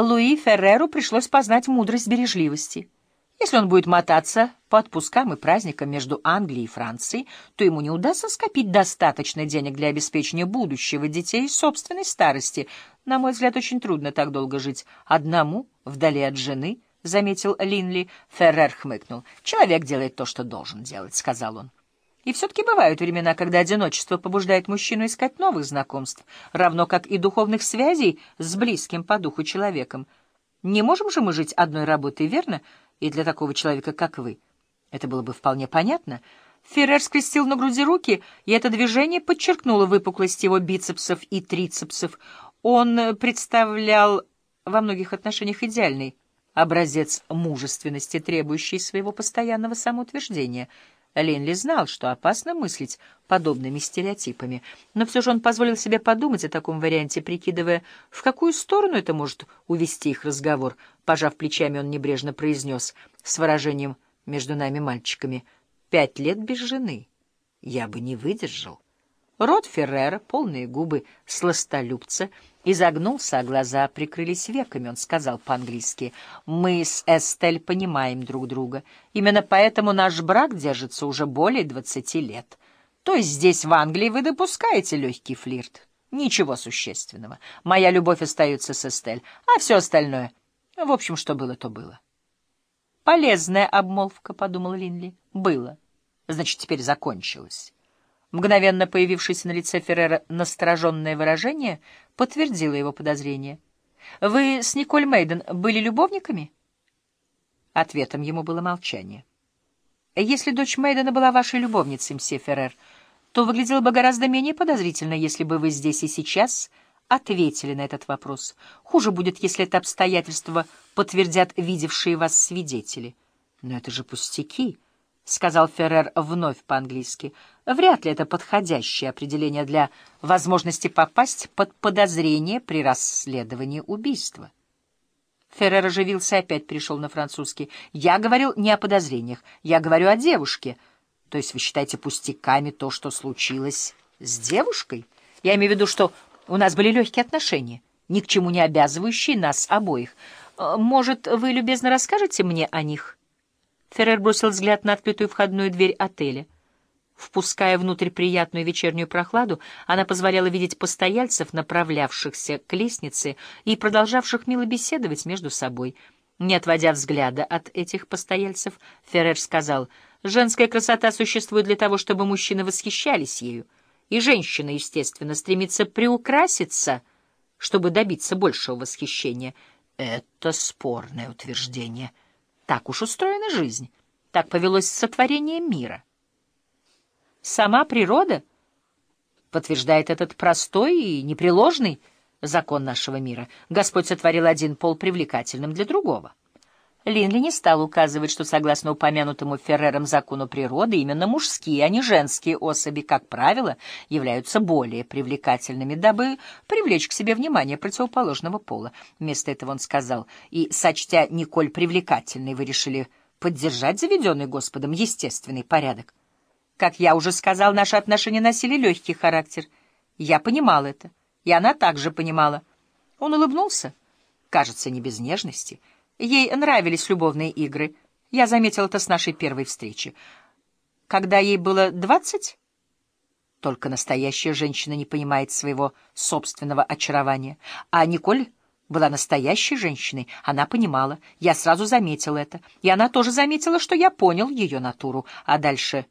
Луи Ферреру пришлось познать мудрость бережливости. Если он будет мотаться по отпускам и праздникам между Англией и Францией, то ему не удастся скопить достаточно денег для обеспечения будущего детей и собственной старости. На мой взгляд, очень трудно так долго жить одному, вдали от жены, — заметил Линли. Феррер хмыкнул. «Человек делает то, что должен делать», — сказал он. И все-таки бывают времена, когда одиночество побуждает мужчину искать новых знакомств, равно как и духовных связей с близким по духу человеком. Не можем же мы жить одной работой, верно? И для такого человека, как вы. Это было бы вполне понятно. Феррер скрестил на груди руки, и это движение подчеркнуло выпуклость его бицепсов и трицепсов. Он представлял во многих отношениях идеальный образец мужественности, требующий своего постоянного самоутверждения — Ленли знал, что опасно мыслить подобными стереотипами, но все же он позволил себе подумать о таком варианте, прикидывая, в какую сторону это может увести их разговор. Пожав плечами, он небрежно произнес с выражением «между нами мальчиками» «пять лет без жены. Я бы не выдержал». Рот Феррера, полные губы сластолюбца, изогнулся, а глаза прикрылись веками. Он сказал по-английски, «Мы с Эстель понимаем друг друга. Именно поэтому наш брак держится уже более двадцати лет. То есть здесь, в Англии, вы допускаете легкий флирт. Ничего существенного. Моя любовь остается с Эстель, а все остальное... В общем, что было, то было». «Полезная обмолвка», — подумал Линли. «Было. Значит, теперь закончилось». Мгновенно появившееся на лице Феррера настороженное выражение подтвердило его подозрение. «Вы с Николь Мейден были любовниками?» Ответом ему было молчание. «Если дочь Мейдена была вашей любовницей, мсье Феррер, то выглядело бы гораздо менее подозрительно, если бы вы здесь и сейчас ответили на этот вопрос. Хуже будет, если это обстоятельство подтвердят видевшие вас свидетели. Но это же пустяки». — сказал Феррер вновь по-английски. «Вряд ли это подходящее определение для возможности попасть под подозрение при расследовании убийства». Феррер оживился и опять перешел на французский. «Я говорил не о подозрениях, я говорю о девушке. То есть вы считаете пустяками то, что случилось с девушкой? Я имею в виду, что у нас были легкие отношения, ни к чему не обязывающие нас обоих. Может, вы любезно расскажете мне о них?» Феррер бросил взгляд на открытую входную дверь отеля. Впуская внутрь приятную вечернюю прохладу, она позволяла видеть постояльцев, направлявшихся к лестнице и продолжавших мило беседовать между собой. Не отводя взгляда от этих постояльцев, Феррер сказал, «Женская красота существует для того, чтобы мужчины восхищались ею, и женщина, естественно, стремится приукраситься, чтобы добиться большего восхищения. Это спорное утверждение». Так уж устроена жизнь, так повелось сотворение мира. Сама природа подтверждает этот простой и непреложный закон нашего мира. Господь сотворил один пол привлекательным для другого. Линли не стал указывать, что, согласно упомянутому Феррером закону природы, именно мужские, а не женские особи, как правило, являются более привлекательными, дабы привлечь к себе внимание противоположного пола. Вместо этого он сказал, и, сочтя Николь привлекательной, вы решили поддержать заведенный Господом естественный порядок. Как я уже сказал, наши отношения носили легкий характер. Я понимал это, и она также понимала. Он улыбнулся, кажется, не без нежности, — Ей нравились любовные игры. Я заметил это с нашей первой встречи. Когда ей было двадцать? Только настоящая женщина не понимает своего собственного очарования. А Николь была настоящей женщиной, она понимала. Я сразу заметил это. И она тоже заметила, что я понял ее натуру. А дальше